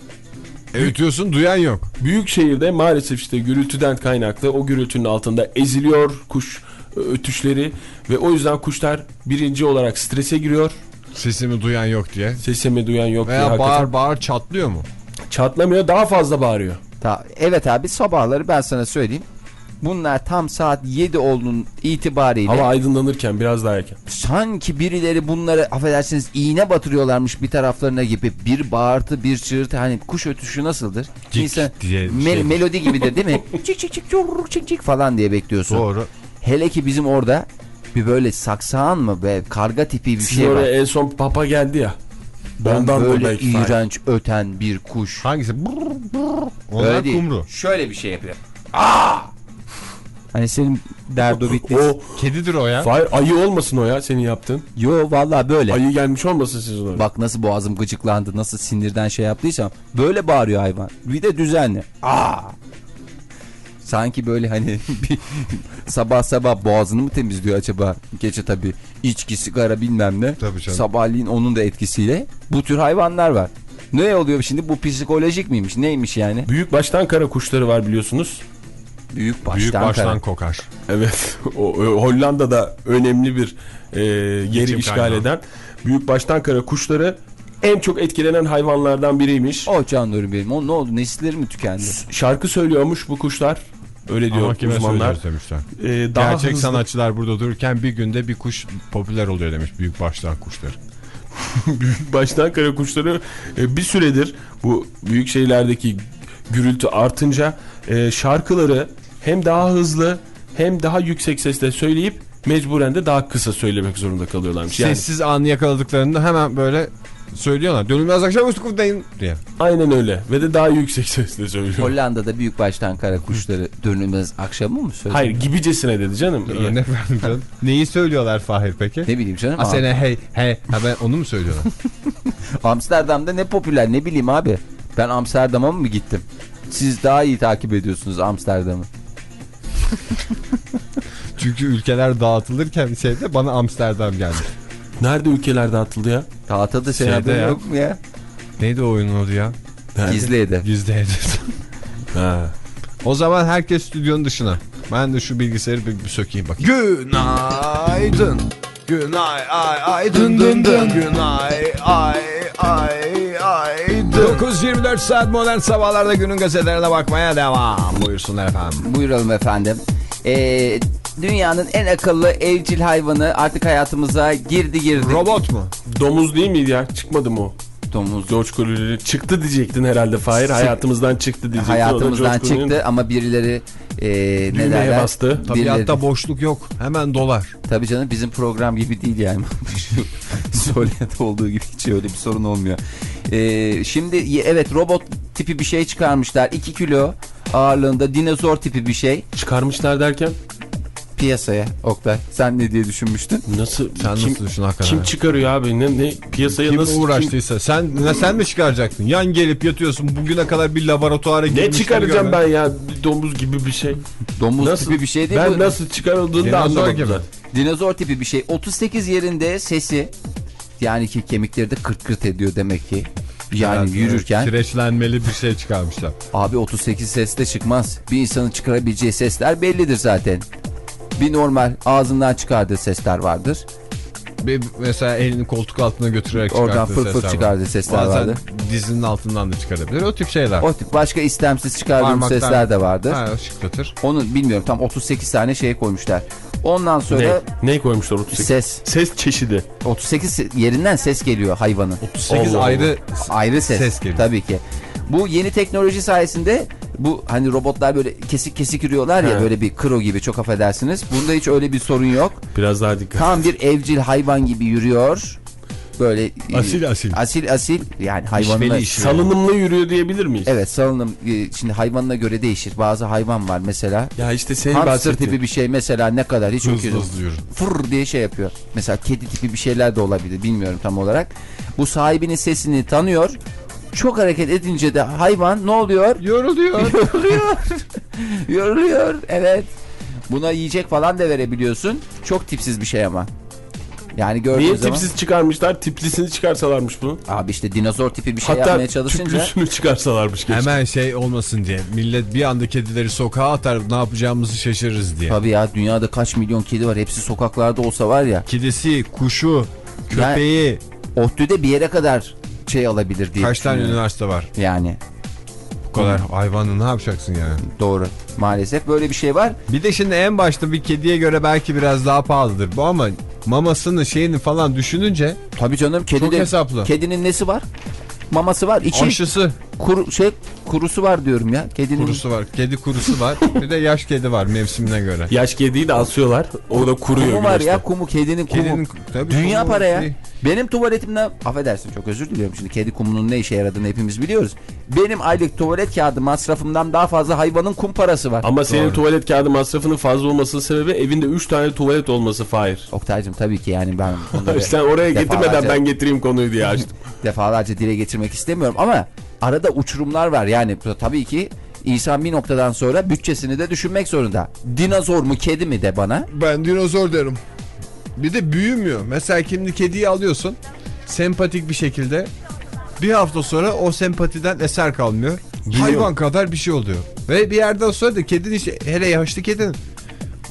E, ötüyorsun duyan yok. Büyük şehirde maalesef işte gürültüden kaynaklı o gürültünün altında eziliyor kuş ötüşleri ve o yüzden kuşlar birinci olarak strese giriyor. Sesimi duyan yok diye. Sesimi duyan yok diye Veya bağır bağır çatlıyor mu? çatlamıyor daha fazla bağırıyor. Ta- evet abi sabahları ben sana söyleyeyim. Bunlar tam saat 7 olduğun itibariyle Hava aydınlanırken biraz daha erken. sanki birileri bunları affedersiniz iğne batırıyorlarmış bir taraflarına gibi bir bağırtı bir çığırtı hani kuş ötüşü nasıldır? Cik İnsan diye mel- şey. melodi gibidir değil mi? Çık çık çık çurr, çık çık falan diye bekliyorsun. Doğru. Hele ki bizim orada bir böyle saksağan mı ve karga tipi bir Sizin şey var. en son papa geldi ya. Ben Ondan böyle iğrenç öten bir kuş. Hangisi? Brr, brr. Onlar Öyle değil. kumru. Şöyle bir şey yapıyor. Aa! Hani senin derdo bitti. O Kedidir o ya. Fahir ayı olmasın o ya senin yaptığın. Yo vallahi böyle. Ayı gelmiş olmasın sizin oraya. Bak nasıl boğazım gıcıklandı, nasıl sinirden şey yaptıysam böyle bağırıyor hayvan. Bir de düzenli. Aa! Sanki böyle hani [laughs] bir sabah sabah boğazını mı temizliyor acaba? Gece tabii içki, sigara bilmem ne. Tabii canım. Sabahleyin onun da etkisiyle bu tür hayvanlar var. Ne oluyor şimdi? Bu psikolojik miymiş? Neymiş yani? Büyük baştan kara kuşları var biliyorsunuz. Büyük baştan, Büyük baştan kara. kokar. Evet. O, o Hollanda'da önemli bir e, yeri Geçim işgal kaynağı. eden büyük baştan kara kuşları en çok etkilenen hayvanlardan biriymiş. Oh canlarım benim. O ne oldu? Nesilleri mi tükendi? Şarkı söylüyormuş bu kuşlar. Öyle diyor Ama uzmanlar. demişler. E, daha Gerçek hızlı- sanatçılar burada dururken bir günde bir kuş popüler oluyor demiş. Büyük baştan kuşlar. [laughs] büyük baştan kara kuşları e, bir süredir bu büyük şehirlerdeki gürültü artınca e, şarkıları hem daha hızlı hem daha yüksek sesle söyleyip mecburen de daha kısa söylemek zorunda kalıyorlarmış. Yani Sessiz anı yakaladıklarında hemen böyle söylüyorlar. Dönülmez akşam üstü kutlayın diye. aynen öyle ve de daha yüksek sesle söylüyor. Hollanda'da büyük baştan kara kuşları dönülmez akşamı mı söylüyor? Hayır gibicesine dedi canım. Örnek verdim canım. Neyi söylüyorlar Fahir peki? Ne bileyim canım. Asene hey hey. Ha ben onu mu söylüyorlar? [laughs] Amsterdam'da ne popüler ne bileyim abi. Ben Amsterdam'a mı gittim? Siz daha iyi takip ediyorsunuz Amsterdam'ı. [laughs] Çünkü ülkeler dağıtılırken şeyde bana Amsterdam geldi. Nerede ülkelerde atıldı ya? Dağıtadı senin Şeyde haberin ya. yok mu ya? Neydi o oyunun adı ya? Gizli hedef. Yüzde hedef. [laughs] Ha. O zaman herkes stüdyonun dışına. Ben de şu bilgisayarı bir, bir sökeyim bakayım. Günaydın. Günay ay ay dın dın dın. Günay ay ay ay dın. 9.24 saat modern sabahlarda günün gazetelerine bakmaya devam. Buyursunlar efendim. Buyuralım efendim. Ee, dünyanın en akıllı evcil hayvanı artık hayatımıza girdi girdi. Robot mu? Domuz değil miydi ya? Çıkmadı mı o? Domuz. George Clooney çıktı diyecektin herhalde Fahir. Hayatımızdan çıktı diyecektin. Hayatımızdan çıktı ama birileri e, ne derler? bastı. Tabiatta boşluk yok. Hemen dolar. Tabii canım bizim program gibi değil yani. [laughs] Solya'da olduğu gibi hiç öyle bir sorun olmuyor. Ee, şimdi evet robot tipi bir şey çıkarmışlar. 2 kilo ağırlığında dinozor tipi bir şey çıkarmışlar derken piyasaya. Oktay sen ne diye düşünmüştün? nasıl Sen kim, nasıl düşün hakikaten? kim çıkarıyor abi ne, ne piyasaya Kim nasıl uğraştıysa sen ne sen mi çıkaracaksın? Yan gelip yatıyorsun bugüne kadar bir laboratuvara kim, ne çıkaracağım görme. ben ya bir domuz gibi bir şey Domuz nasıl tipi bir şey değil ben bu. nasıl çıkarıldığını da anlamadım gibi. Dinozor tipi bir şey. 38 yerinde sesi yani ki kemikleri de kırt kırt ediyor demek ki. Yani Evet, yürürken. Kireçlenmeli bir şey çıkarmışlar. abi 38 ses de çıkmaz. Bir insanın çıkarabileceği sesler bellidir zaten. Bir normal ağzından çıkardığı sesler vardır. Bir mesela elini koltuk altına götürerek Oradan fır fır sesler çıkardığı sesler Bazen vardır. dizinin altından da çıkarabilir. O tip şeyler. O tip başka istemsiz çıkardığım Parmaktan- sesler de vardır. Ha, şıklatır. Onu bilmiyorum tam 38 tane şey koymuşlar. Ondan sonra Ne koymuşlar 38? ses. Ses çeşidi. 38 se- yerinden ses geliyor hayvanın. 38 Allah ayrı Ayrı ses. Ses geliyor. Tabii ki. Bu yeni teknoloji sayesinde bu hani robotlar böyle kesik kesik yürüyorlar ya He. böyle bir kro gibi çok affedersiniz. Bunda hiç öyle bir sorun yok. Biraz daha dikkat. Tam bir evcil hayvan gibi yürüyor. Böyle Asil asil. asil asil yani işveli. Salınımlı yürüyor diyebilir miyiz? Evet salınım e, şimdi hayvanına göre değişir. Bazı hayvan var mesela Ya işte senin hamster bahsettiğin. tipi bir şey mesela ne kadar hiç Hızlı okuyordum. hızlı yürü. Fır diye şey yapıyor. Mesela kedi tipi bir şeyler de olabilir bilmiyorum tam olarak. Bu sahibinin sesini tanıyor. Çok hareket edince de hayvan ne oluyor? Yoruluyor. [laughs] Yoruluyor. Yoruluyor. Evet. Buna yiyecek falan da verebiliyorsun. Çok tipsiz bir şey ama. Yani gördüğün Niye zaman. tipsiz çıkarmışlar? Tiplisini çıkarsalarmış bunu. Abi işte dinozor tipi bir şey Hatta yapmaya çalışınca. tüplüsünü çıkarsalarmış. keşke. Hemen şey olmasın diye. Millet bir anda kedileri sokağa atar ne yapacağımızı şaşırırız diye. Tabii ya dünyada kaç milyon kedi var. Hepsi sokaklarda olsa var ya. Kedisi, kuşu, köpeği. ODTÜ'de bir yere kadar şey alabilir diye Kaç tane üniversite var? Yani. Bu kadar hayvanı ne yapacaksın yani? Doğru. Maalesef böyle bir şey var. Bir de şimdi en başta bir kediye göre belki biraz daha pahalıdır bu ama mamasını şeyini falan düşününce Tabii canım kedi Çok de, hesaplı. kedinin nesi var? Maması var. İçi aşısı kuru, şey kurusu var diyorum ya. Kedinin kurusu var. Kedi kurusu var. bir de yaş kedi var mevsimine göre. Yaş kediyi de asıyorlar. O da kuruyor kumu var ya kumu kedinin kumu. Kedinin tabii Dünya kumu- para ya. şey- Benim tuvaletimde affedersin çok özür diliyorum şimdi kedi kumunun ne işe yaradığını hepimiz biliyoruz. Benim aylık tuvalet kağıdı masrafımdan daha fazla hayvanın kum parası var. Ama senin Doğru. tuvalet kağıdı masrafının fazla olmasının sebebi evinde 3 tane tuvalet olması Fahir. Oktay'cım tabii ki yani ben [laughs] Sen oraya getirmeden defalarca- ben getireyim konuyu diye açtım. [laughs] defalarca dile getirmek istemiyorum ama arada uçurumlar var. Yani tabii ki insan bir noktadan sonra bütçesini de düşünmek zorunda. Dinozor mu kedi mi de bana. Ben dinozor derim. Bir de büyümüyor. Mesela şimdi kediyi alıyorsun. Sempatik bir şekilde. Bir hafta sonra o sempatiden eser kalmıyor. Hayvan kadar bir şey oluyor. Ve bir yerden sonra da kedinin işte hele yaşlı kedinin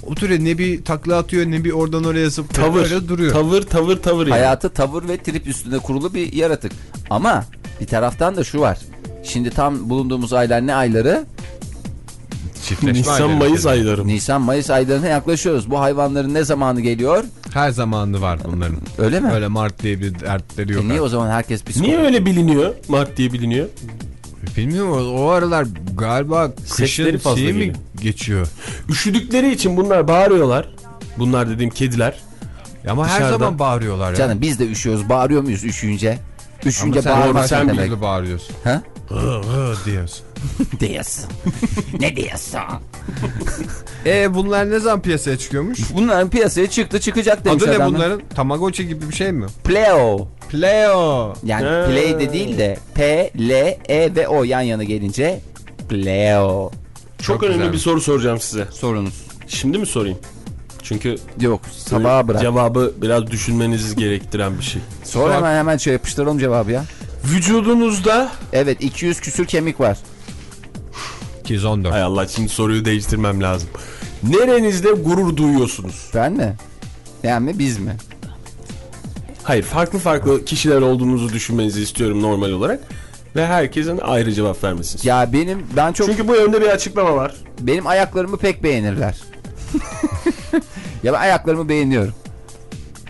oturuyor ne bir takla atıyor ne bir oradan oraya zıplıyor. Tavır. Duruyor. Tavır tavır tavır yani. Hayatı tavır ve trip üstünde kurulu bir yaratık. Ama bir taraftan da şu var. Şimdi tam bulunduğumuz aylar ne ayları? Çiftleşme Nisan ayları Mayıs ayları. Nisan Mayıs aylarına yaklaşıyoruz. Bu hayvanların ne zamanı geliyor? Her zamanı var bunların. Öyle mi? Öyle Mart diye bir dertleri yok. E niye o zaman herkes psikolog? Niye öyle biliniyor? Mart diye biliniyor. Bilmiyorum o, o aralar galiba kışın fazla şeyi mi geçiyor? Üşüdükleri için bunlar bağırıyorlar. Bunlar dediğim kediler. Ama her Dışarıda. zaman bağırıyorlar ya. Canım biz de üşüyoruz. Bağırıyor muyuz üşüyünce? Sen, bağırmak doğru, sen demek? gibi bağırıyorsun. Ha? Hı hı diyorsun. [laughs] Diyorsun. ne diyorsun? E bunlar ne zaman piyasaya çıkıyormuş? Bunların piyasaya çıktı çıkacak demiş Adı ne adamlar. bunların? Tamagotchi gibi bir şey mi? Pleo. Pleo. Yani Ha. play de değil de P, L, E ve O yan yana gelince Pleo. Çok, Çok önemli güzel. bir soru soracağım size. Sorunuz. Şimdi mi sorayım? Çünkü Yok sabaha bırak. cevabı biraz düşünmenizi gerektiren bir şey. Sor hemen hemen şey yapıştıralım cevabı ya. Vücudunuzda Evet 200 küsür kemik var. 214. Hay Allah şimdi soruyu değiştirmem lazım. Nerenizde gurur duyuyorsunuz? Ben mi? Yani mi biz mi? Hayır farklı farklı kişiler olduğunuzu düşünmenizi istiyorum normal olarak. Ve herkesin ayrı cevap vermesini. Ya benim ben çok Çünkü bu yönde bir açıklama var. benim ayaklarımı pek beğenirler. [laughs] ya ben ayaklarımı beğeniyorum.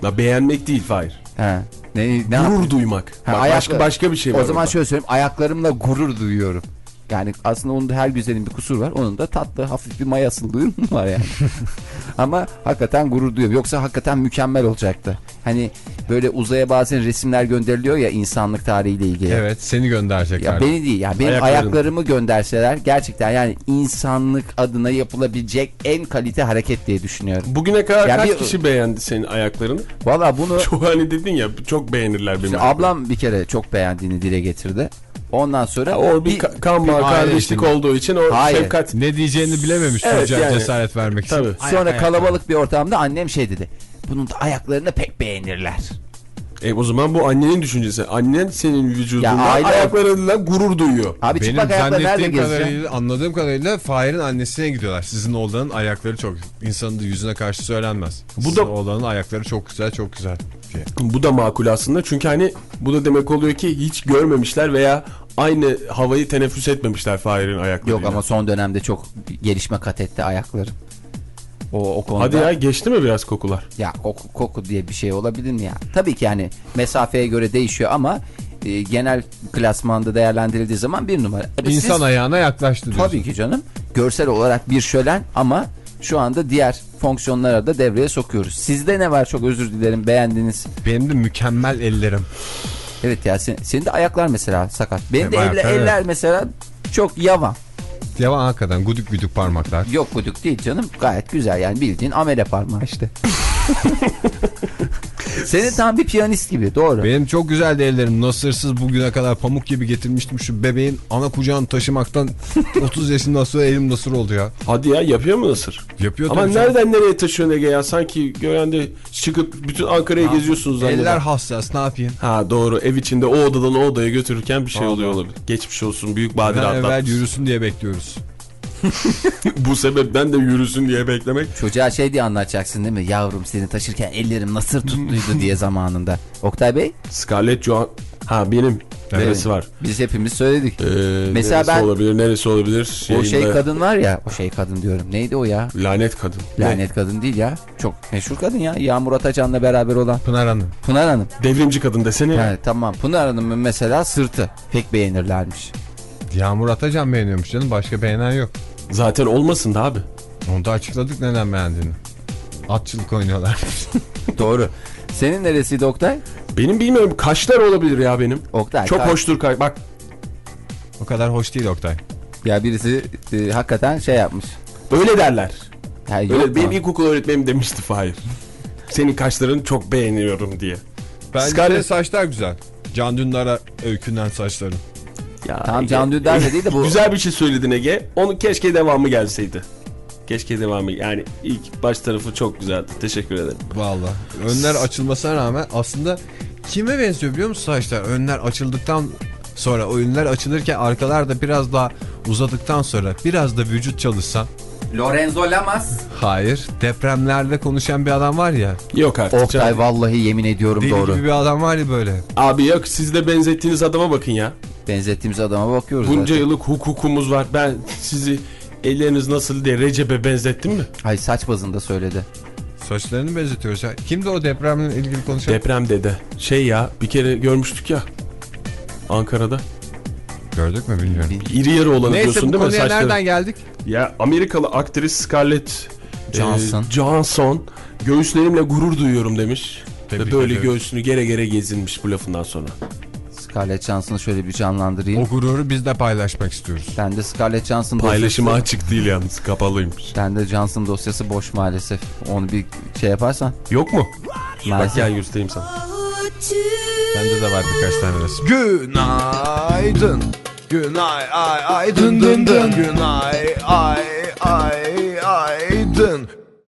Ya beğenmek değil Fahir. Ha. Ne, ne Gurur duymak. Ha, Bak, ayakla- başka başka bir şey var. O zaman orada. şöyle söyleyeyim ayaklarımla gurur duyuyorum. Yani aslında onun da her güzelin bir kusur var. Onun da tatlı hafif bir mayasıllığı [laughs] var yani. [laughs] Ama hakikaten gurur duyuyorum. Yoksa hakikaten mükemmel olacaktı. Hani böyle uzaya bazen resimler gönderiliyor ya insanlık tarihiyle ilgili. Evet seni gönderecekler. Ya beni değil ya benim Ayaklarını. ayaklarımı gönderseler gerçekten yani insanlık adına yapılabilecek en kalite hareket diye düşünüyorum. Bugüne kadar Ya kaç bir- kişi beğendi senin ayaklarını? Valla bunu [laughs] Çok hani dedin ya çok beğenirler benim. işte ablam bir kere çok beğendiğini dile getirdi. Ondan sonra O bir, ka- kan bağı bir kardeşlik içinde. olduğu için o Hayır. şefkat. Ne diyeceğini bilememiş Evet, çocuğa yani. cesaret vermek için. Tabii. Ayak, Sonra ayak, kalabalık bir ortamda annem şey dedi. Bunun da ayaklarını pek beğenirler. E o zaman bu annenin düşüncesi. Annen senin vücudundan Ya aile- ayaklarıyla gurur duyuyor. Abi Benim çıplak ayakla nerede kadarıyla, anladığım kadarıyla Fahir'in annesine gidiyorlar. Sizin oğlanın ayakları çok, insanın da yüzüne karşı söylenmez. Bu Sizin da- oğlanın ayakları çok güzel, çok güzel diye. Bu da makul aslında. Çünkü hani bu da demek oluyor ki hiç görmemişler veya aynı havayı teneffüs etmemişler Fahir'in ayaklarıyla. Yok ama son dönemde çok gelişme kat etti ayaklarım. O, o konuda. Hadi ya geçti mi biraz kokular? Ya koku, koku diye bir şey olabilir mi ya? Tabii ki yani mesafeye göre değişiyor ama e, genel klasmanda değerlendirildiği zaman bir numara. E, İnsan siz- ayağına yaklaştı diyorsun. Tabii ki canım. Görsel olarak bir şölen ama şu anda diğer fonksiyonlara da devreye sokuyoruz. Sizde ne var çok özür dilerim beğendiğiniz. Benim de mükemmel ellerim. Evet ya sen, senin de ayaklar mesela sakat. Benim de Benim elle- ayaklar, eller mesela çok yavan. Yavan hakikaten guduk guduk parmaklar. Yok guduk değil canım. Gayet güzel yani bildiğin amele parmağı işte. [laughs] Senin tam bir piyanist gibi doğru. Benim çok güzeldi ellerim. Nasırsız bugüne kadar pamuk gibi getirmiştim. Şu bebeğin ana kucağını taşımaktan [laughs] 30 yaşından sonra elim nasır oldu ya. Hadi ya yapıyor mu ısır? Yapıyor Ama tabii canım. nereden nereye taşıyorsun Ege ya? Sanki görende çıkıp bütün Ankara'yı geziyorsunuz zanneder. Eller hassas ne yapayım? Ha doğru ev içinde o odadan o odaya götürürken bir şey Vallahi. oluyor olabilir. Geçmiş olsun büyük badire an evvel yürüsün diye bekliyoruz. [laughs] Bu sebepten de yürüsün diye beklemek. Çocuğa şey diye anlatacaksın değil mi? Yavrum seni taşırken ellerim nasır tutluydu diye zamanında. Oktay Bey? Scarlett Johansson. Ha benim. Neresi var? Biz hepimiz söyledik. Ee, Mesela neresi ben- olabilir? Neresi olabilir? o şey Yayında- kadın var ya. O şey kadın diyorum. Neydi o ya? Lanet kadın. Lanet kadın değil ya. Çok meşhur kadın ya. Yağmur Atacan'la beraber olan. Pınar Hanım. Pınar Hanım. Ne? Devrimci kadın desene. ya. Evet tamam. Pınar Hanım'ın mesela sırtı. Pek beğenirlermiş. Yağmur Atacan beğeniyormuş canım. Başka beğenen yok. Zaten olmasın da abi. Onu da açıkladık neden beğendiğini. Atçılık oynuyorlar. [laughs] Doğru. Senin neresiydi Oktay? Benim bilmiyorum kaşlar olabilir ya benim. Oktay. Çok kar- hoştur kay. Bak o kadar hoş değil Oktay. Ya birisi e, hakikaten şey yapmış. öyle derler. Ya yok Öyle mu? benim ilkokul öğretmenim demişti Fahir. Senin kaşlarını çok beğeniyorum diye. Bence Scarlett- saçlar güzel. Can Dündar'a öykünen saçların. Ya, Tamam Ege- Can Dündar da değil de bu. [laughs] Güzel bir şey söyledin Ege. Onu keşke devamı gelseydi. Keşke devamı. Yani ilk baş tarafı çok güzeldi. Teşekkür ederim. Valla. Önler açılmasına rağmen aslında kime benziyor biliyor musun saçlar? Önler açıldıktan sonra o önler açılırken arkalar da biraz daha uzadıktan sonra biraz da vücut çalışsan. Lorenzo Lamas. Hayır. Depremlerde konuşan bir adam var ya. Yok artık. Oktay canım. vallahi yemin ediyorum Deli doğru. gibi bir adam var ya böyle. Abi yok siz de benzettiğiniz adama bakın ya. Benzettiğimiz adama bakıyoruz Bunca zaten. yıllık hukukumuz var. Ben sizi elleriniz nasıl diye Recep'e benzettim mi? Ay saç bazında söyledi. Saçlarını benzetiyoruz ya. Kimdi o depremle ilgili konuşan? Deprem dede. Şey ya bir kere görmüştük ya. Ankara'da. Gördük mü bilmiyorum. İri yarı olanı Neyse diyorsun bu değil mi? konuya Saçları. nereden geldik? Ya Amerikalı aktris Scarlett e, Johansson. Johansson göğüslerimle gurur duyuyorum demiş. Tebrik Ve böyle ediyoruz. göğsünü gere gere gezinmiş bu lafından sonra. Scarlett Johansson'ı şöyle bir canlandırayım. O gururu biz de paylaşmak istiyoruz. Ben de Scarlett Johansson Paylaşıma dosyası. açık değil yalnız kapalıymış. Ben de Johnson dosyası boş maalesef. Onu bir şey yaparsan. Yok mu? Bak Maalesef. gel göstereyim sana. Bende de var birkaç tane resim. Günaydın. Günay ay ay dın dın dın. Günay ay ay ay dın.